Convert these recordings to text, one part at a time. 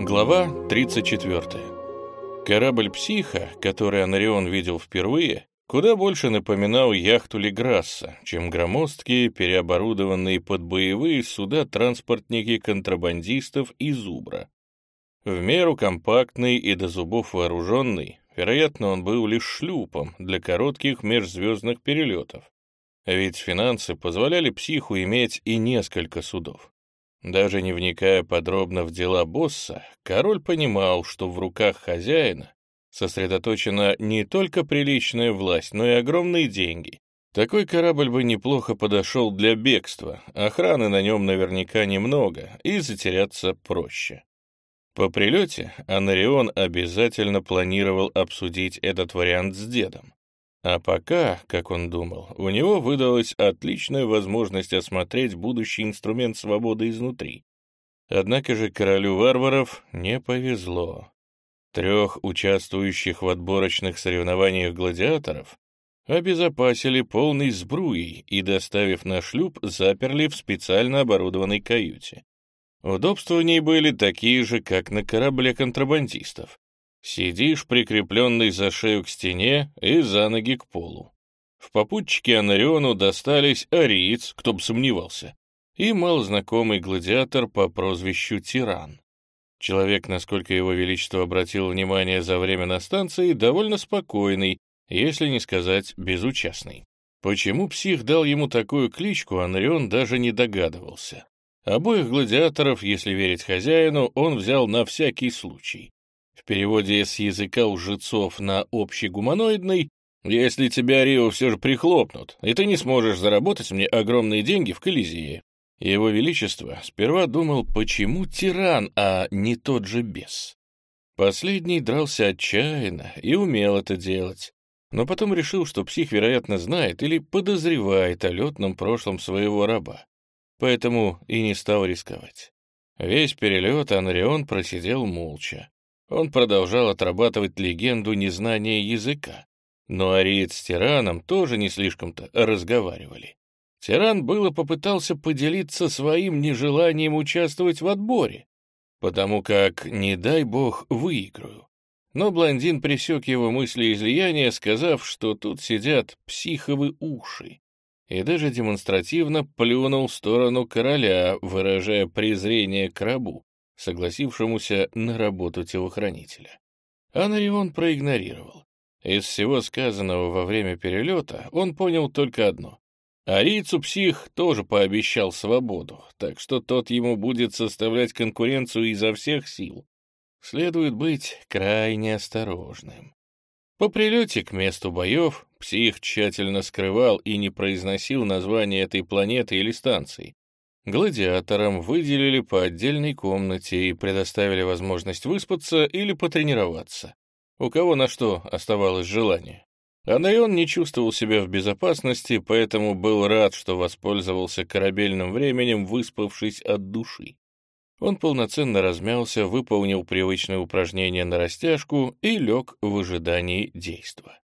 Глава 34. Корабль «Психа», который Анарион видел впервые, куда больше напоминал яхту Леграсса, чем громоздкие, переоборудованные под боевые суда транспортники контрабандистов и Зубра. В меру компактный и до зубов вооруженный, вероятно, он был лишь шлюпом для коротких межзвездных перелетов, ведь финансы позволяли психу иметь и несколько судов. Даже не вникая подробно в дела босса, король понимал, что в руках хозяина сосредоточена не только приличная власть, но и огромные деньги. Такой корабль бы неплохо подошел для бегства, охраны на нем наверняка немного, и затеряться проще. По прилете Анарион обязательно планировал обсудить этот вариант с дедом. А пока, как он думал, у него выдалась отличная возможность осмотреть будущий инструмент свободы изнутри. Однако же королю варваров не повезло. Трех участвующих в отборочных соревнованиях гладиаторов обезопасили полной сбруей и, доставив на шлюп, заперли в специально оборудованной каюте. Удобства в ней были такие же, как на корабле контрабандистов. Сидишь, прикрепленный за шею к стене и за ноги к полу. В попутчике Анариону достались ариец, кто бы сомневался, и малознакомый гладиатор по прозвищу Тиран. Человек, насколько его величество обратил внимание за время на станции, довольно спокойный, если не сказать безучастный. Почему псих дал ему такую кличку, Анрион даже не догадывался. Обоих гладиаторов, если верить хозяину, он взял на всякий случай. Переводе с языка лжецов на общегуманоидный «Если тебя Рио все же прихлопнут, и ты не сможешь заработать мне огромные деньги в Колизее». Его Величество сперва думал, почему тиран, а не тот же бес. Последний дрался отчаянно и умел это делать, но потом решил, что псих, вероятно, знает или подозревает о летном прошлом своего раба, поэтому и не стал рисковать. Весь перелет Анрион просидел молча. Он продолжал отрабатывать легенду незнания языка. Но Ариет с Тираном тоже не слишком-то разговаривали. Тиран было попытался поделиться своим нежеланием участвовать в отборе, потому как, не дай бог, выиграю. Но блондин пресек его мысли излияния, сказав, что тут сидят психовы уши, и даже демонстративно плюнул в сторону короля, выражая презрение к рабу, согласившемуся на работу телохранителя. Анарион проигнорировал. Из всего сказанного во время перелета он понял только одно. Арийцу псих тоже пообещал свободу, так что тот ему будет составлять конкуренцию изо всех сил. Следует быть крайне осторожным. По прилете к месту боев псих тщательно скрывал и не произносил название этой планеты или станции, Гладиаторам выделили по отдельной комнате и предоставили возможность выспаться или потренироваться. У кого на что оставалось желание. Анайон не чувствовал себя в безопасности, поэтому был рад, что воспользовался корабельным временем, выспавшись от души. Он полноценно размялся, выполнил привычные упражнения на растяжку и лег в ожидании действа.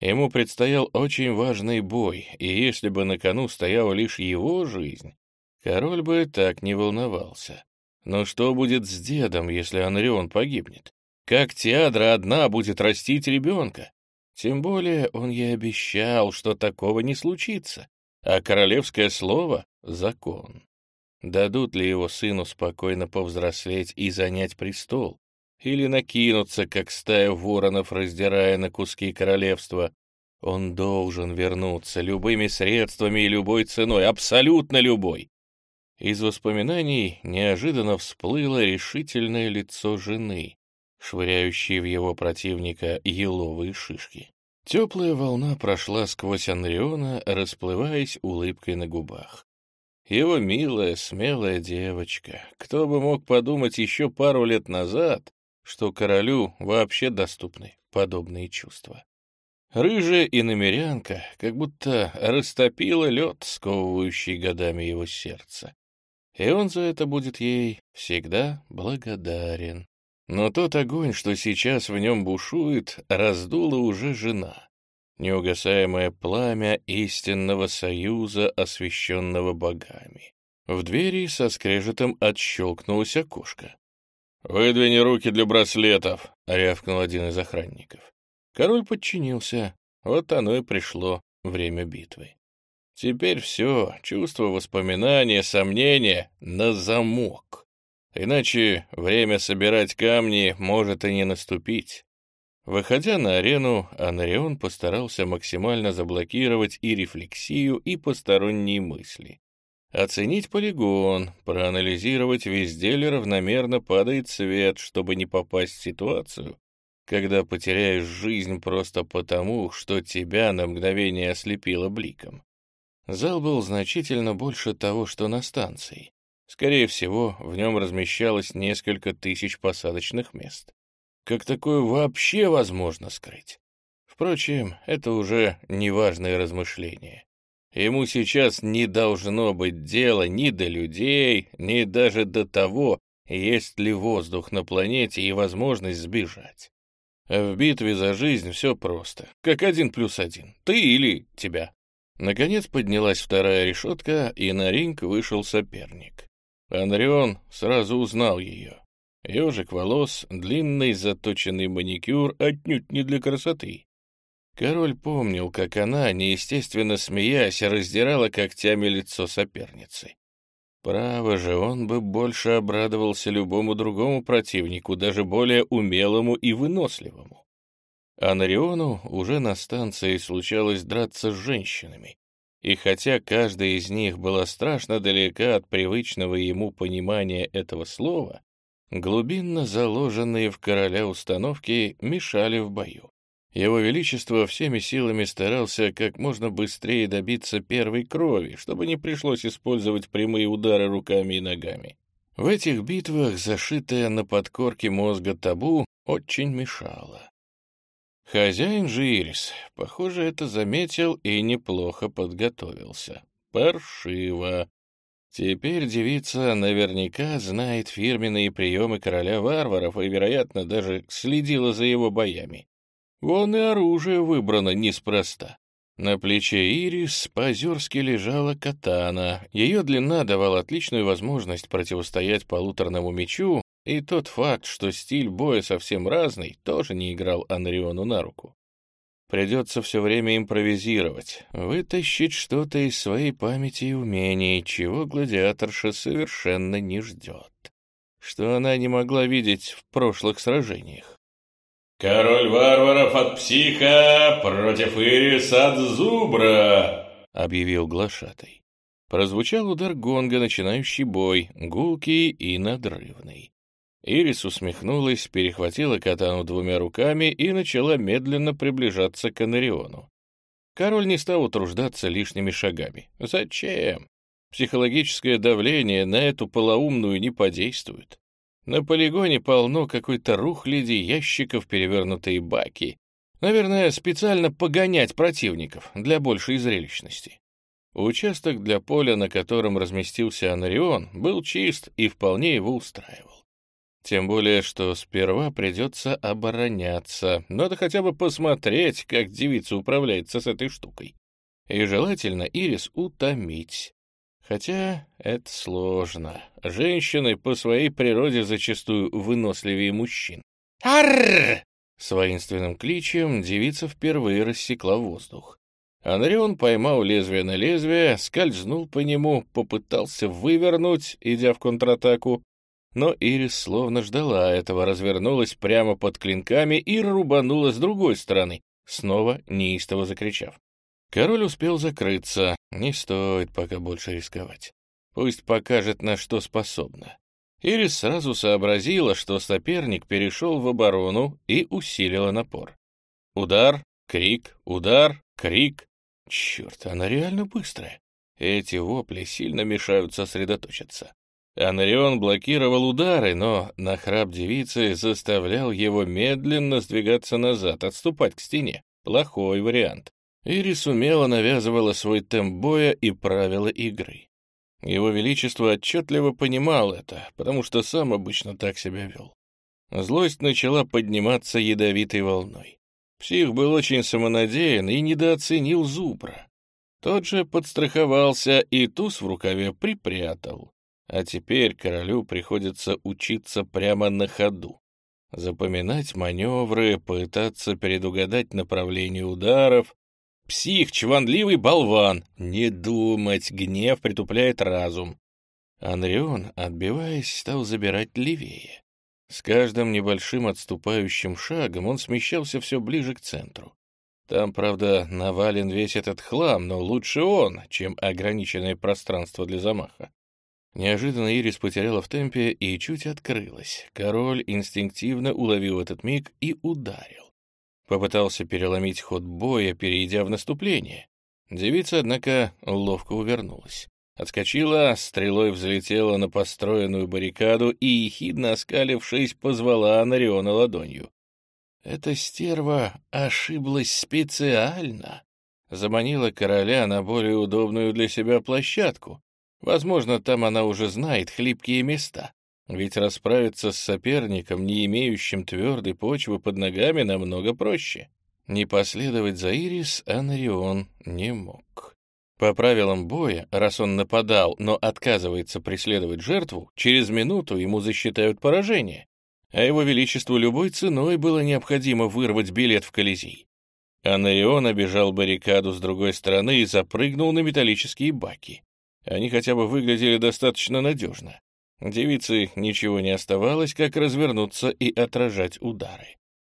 Ему предстоял очень важный бой, и если бы на кону стояла лишь его жизнь, Король бы так не волновался. Но что будет с дедом, если Анрион погибнет? Как Теадра одна будет растить ребенка? Тем более он ей обещал, что такого не случится, а королевское слово — закон. Дадут ли его сыну спокойно повзрослеть и занять престол? Или накинуться, как стая воронов, раздирая на куски королевства? Он должен вернуться любыми средствами и любой ценой, абсолютно любой. Из воспоминаний неожиданно всплыло решительное лицо жены, швыряющей в его противника еловые шишки. Теплая волна прошла сквозь Анриона, расплываясь улыбкой на губах. Его милая, смелая девочка. Кто бы мог подумать еще пару лет назад, что королю вообще доступны подобные чувства. Рыжая и намерянка как будто растопила лед, сковывающий годами его сердце и он за это будет ей всегда благодарен. Но тот огонь, что сейчас в нем бушует, раздула уже жена, неугасаемое пламя истинного союза, освященного богами. В двери со скрежетом отщелкнулось окошко. выдвини руки для браслетов!» — рявкнул один из охранников. Король подчинился. Вот оно и пришло время битвы. Теперь все, чувства, воспоминания, сомнения на замок. Иначе время собирать камни может и не наступить. Выходя на арену, Анарион постарался максимально заблокировать и рефлексию, и посторонние мысли. Оценить полигон, проанализировать, везде ли равномерно падает свет, чтобы не попасть в ситуацию, когда потеряешь жизнь просто потому, что тебя на мгновение ослепило бликом. Зал был значительно больше того, что на станции. Скорее всего, в нем размещалось несколько тысяч посадочных мест. Как такое вообще возможно скрыть? Впрочем, это уже неважное размышление. Ему сейчас не должно быть дела ни до людей, ни даже до того, есть ли воздух на планете и возможность сбежать. В битве за жизнь все просто, как один плюс один, ты или тебя. Наконец поднялась вторая решетка, и на ринг вышел соперник. Анрион сразу узнал ее. Ежик волос, длинный заточенный маникюр отнюдь не для красоты. Король помнил, как она, неестественно смеясь, раздирала когтями лицо соперницы. Право же, он бы больше обрадовался любому другому противнику, даже более умелому и выносливому. А Нариону уже на станции случалось драться с женщинами. И хотя каждая из них была страшно далека от привычного ему понимания этого слова, глубинно заложенные в короля установки мешали в бою. Его Величество всеми силами старался как можно быстрее добиться первой крови, чтобы не пришлось использовать прямые удары руками и ногами. В этих битвах зашитое на подкорке мозга табу очень мешало. Хозяин же Ирис, похоже, это заметил и неплохо подготовился. Паршиво. Теперь девица наверняка знает фирменные приемы короля варваров и, вероятно, даже следила за его боями. Вон и оружие выбрано неспроста. На плече Ирис по-озерски лежала катана. Ее длина давала отличную возможность противостоять полуторному мечу, и тот факт, что стиль боя совсем разный, тоже не играл Анриону на руку. Придется все время импровизировать, вытащить что-то из своей памяти и умений, чего гладиаторша совершенно не ждет, что она не могла видеть в прошлых сражениях. «Король варваров от психа против Ириса от зубра!» — объявил глашатай. Прозвучал удар гонга, начинающий бой, гулкий и надрывный. Ирис усмехнулась, перехватила катану двумя руками и начала медленно приближаться к Анариону. Король не стал утруждаться лишними шагами. Зачем? Психологическое давление на эту полоумную не подействует. На полигоне полно какой-то рухляди, ящиков, перевернутые баки. Наверное, специально погонять противников для большей зрелищности. Участок для поля, на котором разместился Анарион, был чист и вполне его устраивал. Тем более, что сперва придется обороняться. Надо хотя бы посмотреть, как девица управляется с этой штукой. И желательно Ирис утомить. Хотя это сложно. Женщины по своей природе зачастую выносливее мужчин. «Арррр!» С воинственным кличем девица впервые рассекла воздух. Анрион поймал лезвие на лезвие, скользнул по нему, попытался вывернуть, идя в контратаку, но Ирис словно ждала этого, развернулась прямо под клинками и рубанула с другой стороны, снова неистово закричав. Король успел закрыться, не стоит пока больше рисковать. Пусть покажет, на что способна. Ирис сразу сообразила, что соперник перешел в оборону и усилила напор. Удар, крик, удар, крик. Черт, она реально быстрая. Эти вопли сильно мешают сосредоточиться. Анрион блокировал удары, но нахрап девицы заставлял его медленно сдвигаться назад, отступать к стене. Плохой вариант. Ирис умело навязывала свой темп боя и правила игры. Его Величество отчетливо понимал это, потому что сам обычно так себя вел. Злость начала подниматься ядовитой волной. Псих был очень самонадеян и недооценил Зубра. Тот же подстраховался и туз в рукаве припрятал. А теперь королю приходится учиться прямо на ходу. Запоминать маневры, пытаться предугадать направление ударов. Псих, чванливый болван. Не думать, гнев притупляет разум. Анрион, отбиваясь, стал забирать левее. С каждым небольшим отступающим шагом он смещался все ближе к центру. Там, правда, навален весь этот хлам, но лучше он, чем ограниченное пространство для замаха. Неожиданно Ирис потеряла в темпе и чуть открылась. Король инстинктивно уловил этот миг и ударил. Попытался переломить ход боя, перейдя в наступление. Девица, однако, ловко увернулась. Отскочила, стрелой взлетела на построенную баррикаду и, ехидно оскалившись, позвала Анариона ладонью. Эта стерва ошиблась специально. Заманила короля на более удобную для себя площадку. Возможно, там она уже знает хлипкие места. Ведь расправиться с соперником, не имеющим твердой почвы под ногами, намного проще. Не последовать за Ирис Анарион не мог. По правилам боя, раз он нападал, но отказывается преследовать жертву, через минуту ему засчитают поражение, а его величеству любой ценой было необходимо вырвать билет в Колизей. Анарион обежал баррикаду с другой стороны и запрыгнул на металлические баки. Они хотя бы выглядели достаточно надежно. Девице ничего не оставалось, как развернуться и отражать удары.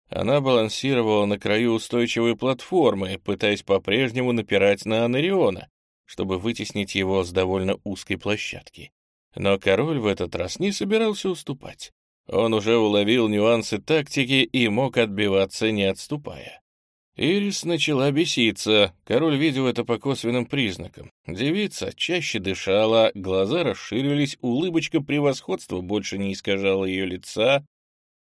Она балансировала на краю устойчивой платформы, пытаясь по-прежнему напирать на Анариона, чтобы вытеснить его с довольно узкой площадки. Но король в этот раз не собирался уступать. Он уже уловил нюансы тактики и мог отбиваться, не отступая. Ирис начала беситься, король видел это по косвенным признакам. Девица чаще дышала, глаза расширились, улыбочка превосходства больше не искажала ее лица,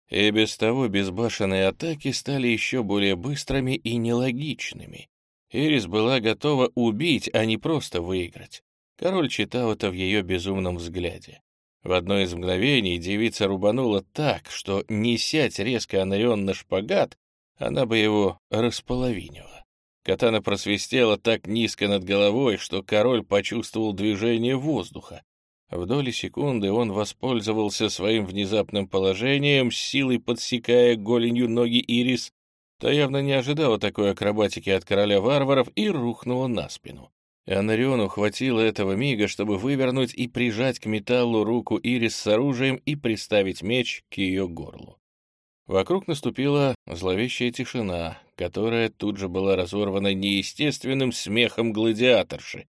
и без того безбашенные атаки стали еще более быстрыми и нелогичными. Ирис была готова убить, а не просто выиграть. Король читал это в ее безумном взгляде. В одно из мгновений девица рубанула так, что, не сядь резко Анарион на шпагат, она бы его располовинила. Катана просвистела так низко над головой, что король почувствовал движение воздуха, в доли секунды он воспользовался своим внезапным положением, силой подсекая голенью ноги Ирис, та явно не ожидала такой акробатики от короля варваров и рухнула на спину. Анариону хватило этого мига, чтобы вывернуть и прижать к металлу руку Ирис с оружием и приставить меч к ее горлу. Вокруг наступила зловещая тишина, которая тут же была разорвана неестественным смехом гладиаторши.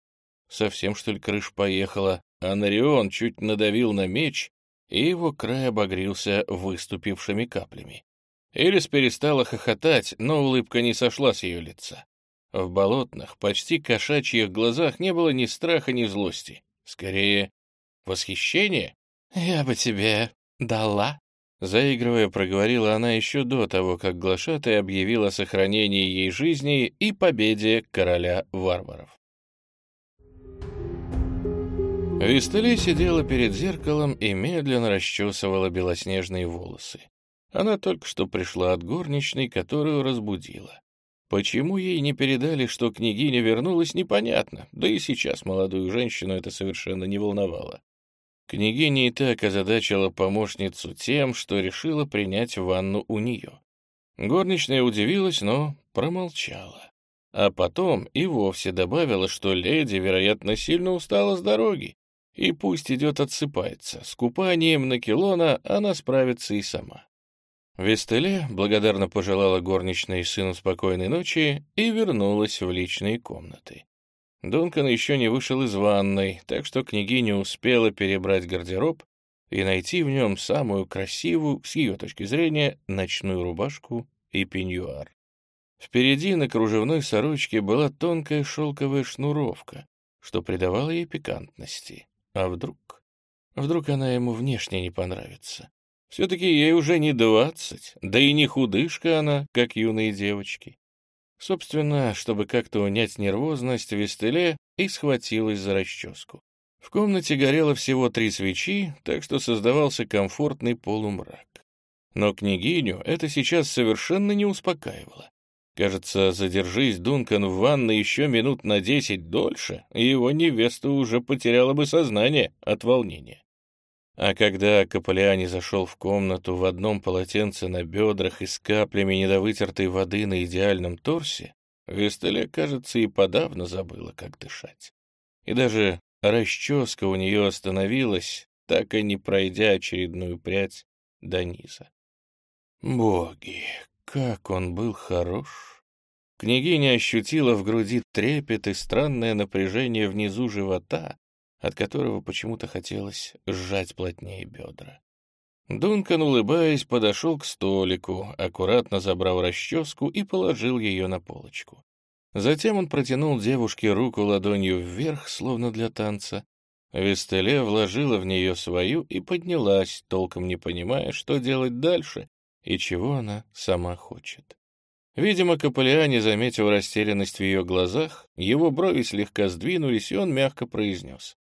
Совсем, что ли, крыш поехала, Анарион чуть надавил на меч, и его край обогрился выступившими каплями. Ирис перестала хохотать, но улыбка не сошла с ее лица. В болотных, почти кошачьих глазах не было ни страха, ни злости. Скорее, восхищение. «Я бы тебе дала», Заигрывая, проговорила она еще до того, как глашатай объявил о сохранении ей жизни и победе короля варваров. Вистеле сидела перед зеркалом и медленно расчесывала белоснежные волосы. Она только что пришла от горничной, которую разбудила. Почему ей не передали, что княгиня вернулась, непонятно, да и сейчас молодую женщину это совершенно не волновало. Княгиня и так озадачила помощницу тем, что решила принять ванну у нее. Горничная удивилась, но промолчала. А потом и вовсе добавила, что леди, вероятно, сильно устала с дороги и пусть идет отсыпается. С купанием на килона она справится и сама. Вестеле благодарно пожелала горничной сыну спокойной ночи и вернулась в личные комнаты. Дункан еще не вышел из ванной, так что княгиня успела перебрать гардероб и найти в нем самую красивую, с ее точки зрения, ночную рубашку и пеньюар. Впереди на кружевной сорочке была тонкая шелковая шнуровка, что придавало ей пикантности. А вдруг? Вдруг она ему внешне не понравится? Все-таки ей уже не двадцать, да и не худышка она, как юные девочки. Собственно, чтобы как-то унять нервозность, Вестеле и схватилась за расческу. В комнате горело всего три свечи, так что создавался комфортный полумрак. Но княгиню это сейчас совершенно не успокаивало. Кажется, задержись Дункан в ванной еще минут на десять дольше, его невеста уже потеряла бы сознание от волнения. А когда Каполиани зашел в комнату в одном полотенце на бедрах и с каплями недовытертой воды на идеальном торсе, Вестеле, кажется, и подавно забыла, как дышать. И даже расческа у нее остановилась, так и не пройдя очередную прядь до низа. Боги, как он был хорош! Княгиня ощутила в груди трепет и странное напряжение внизу живота, от которого почему-то хотелось сжать плотнее бедра. Дункан, улыбаясь, подошел к столику, аккуратно забрал расческу и положил ее на полочку. Затем он протянул девушке руку ладонью вверх, словно для танца. Вестеле вложила в нее свою и поднялась, толком не понимая, что делать дальше и чего она сама хочет. Видимо, Каполиани заметил растерянность в ее глазах, его брови слегка сдвинулись, и он мягко произнес.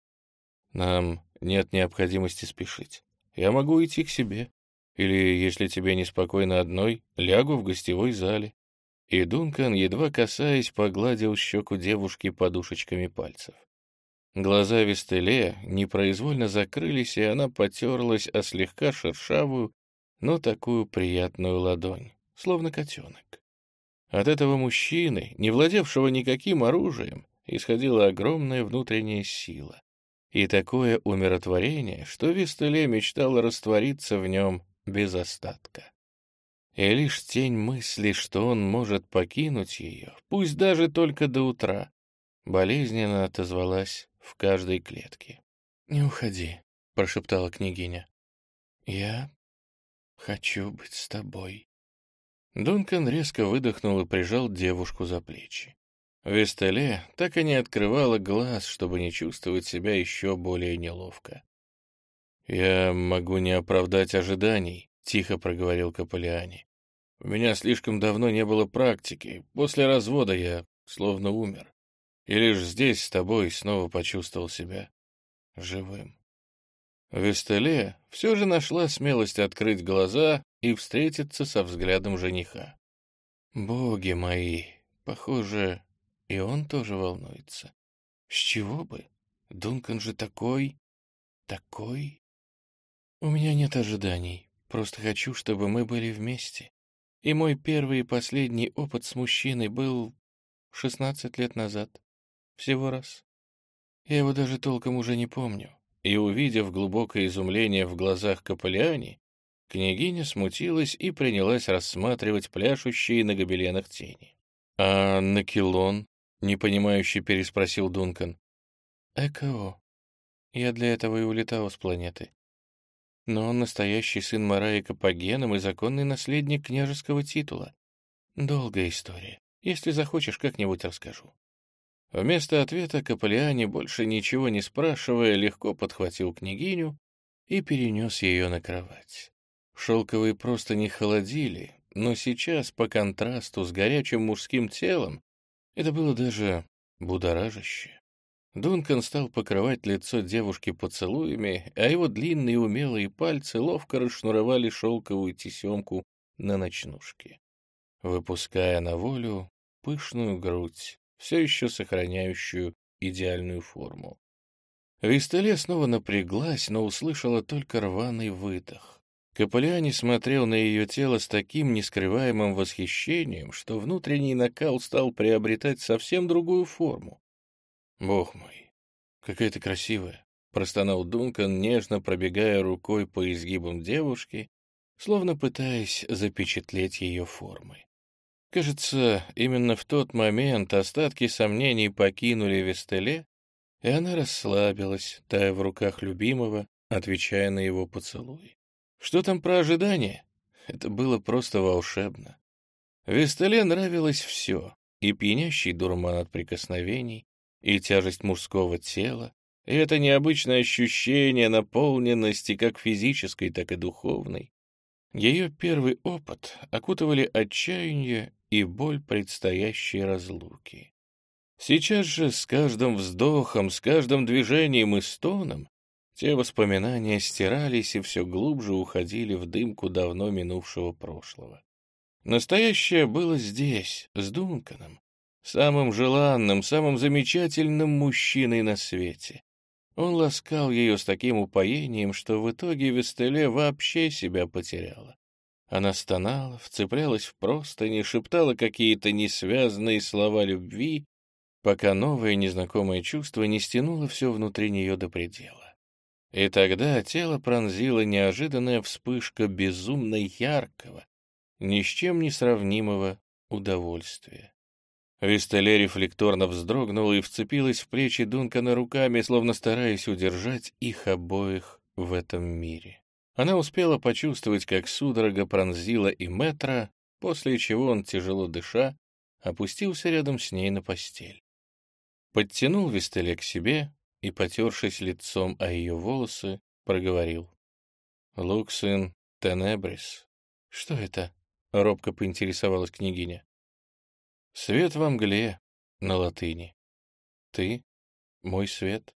«Нам нет необходимости спешить. Я могу идти к себе. Или, если тебе неспокойно одной, лягу в гостевой зале». И Дункан, едва касаясь, погладил щеку девушки подушечками пальцев. Глаза Вестеле непроизвольно закрылись, и она потерлась о слегка шершавую, но такую приятную ладонь, словно котенок. От этого мужчины, не владевшего никаким оружием, исходила огромная внутренняя сила и такое умиротворение, что Вистеле мечтала раствориться в нем без остатка. И лишь тень мысли, что он может покинуть ее, пусть даже только до утра, болезненно отозвалась в каждой клетке. «Не уходи», — прошептала княгиня. «Я хочу быть с тобой». Дункан резко выдохнул и прижал девушку за плечи. Вестеле так и не открывала глаз, чтобы не чувствовать себя еще более неловко. «Я могу не оправдать ожиданий», — тихо проговорил Каполиани. «У меня слишком давно не было практики. После развода я словно умер. И лишь здесь с тобой снова почувствовал себя живым». Вестеле все же нашла смелость открыть глаза и встретиться со взглядом жениха. «Боги мои, похоже, и он тоже волнуется. С чего бы? Дункан же такой... такой... У меня нет ожиданий, просто хочу, чтобы мы были вместе. И мой первый и последний опыт с мужчиной был шестнадцать лет назад. Всего раз. Я его даже толком уже не помню и, увидев глубокое изумление в глазах Каполиани, княгиня смутилась и принялась рассматривать пляшущие на гобеленах тени. «А Накилон?» — непонимающе переспросил Дункан. «ЭКО. Я для этого и улетал с планеты. Но он настоящий сын Мараи Капагеном и законный наследник княжеского титула. Долгая история. Если захочешь, как-нибудь расскажу. Вместо ответа Каполиани, больше ничего не спрашивая, легко подхватил княгиню и перенес ее на кровать. Шелковые просто не холодили, но сейчас, по контрасту с горячим мужским телом, это было даже будоражаще. Дункан стал покрывать лицо девушки поцелуями, а его длинные умелые пальцы ловко расшнуровали шелковую тесемку на ночнушке, выпуская на волю пышную грудь, все еще сохраняющую идеальную форму. Вистеле снова напряглась, но услышала только рваный выдох. Каполиани смотрел на ее тело с таким нескрываемым восхищением, что внутренний накал стал приобретать совсем другую форму. «Бог мой, какая ты красивая!» — простонал Дункан, нежно пробегая рукой по изгибам девушки, словно пытаясь запечатлеть ее формы. Кажется, именно в тот момент остатки сомнений покинули Вестеле, и она расслабилась, тая в руках любимого, отвечая на его поцелуй. Что там про ожидание? Это было просто волшебно. Вестеле нравилось все, и пьянящий дурман от прикосновений, и тяжесть мужского тела, и это необычное ощущение наполненности как физической, так и духовной. Ее первый опыт окутывали отчаяние и боль предстоящей разлуки. Сейчас же с каждым вздохом, с каждым движением и стоном те воспоминания стирались и все глубже уходили в дымку давно минувшего прошлого. Настоящее было здесь, с Дунканом, самым желанным, самым замечательным мужчиной на свете. Он ласкал ее с таким упоением, что в итоге Вестеле вообще себя потеряла. Она стонала, вцеплялась в простыни, шептала какие-то несвязанные слова любви, пока новое незнакомое чувство не стянуло все внутри нее до предела. И тогда тело пронзила неожиданная вспышка безумно яркого, ни с чем не сравнимого удовольствия. Вистеле рефлекторно вздрогнула и вцепилась в плечи Дункана руками, словно стараясь удержать их обоих в этом мире. Она успела почувствовать, как судорога пронзила и метра, после чего он, тяжело дыша, опустился рядом с ней на постель. Подтянул Вистеле к себе и, потершись лицом о ее волосы, проговорил. «Луксин тенебрис». «Что это?» — робко поинтересовалась княгиня. «Свет во мгле» на латыни. «Ты — мой свет».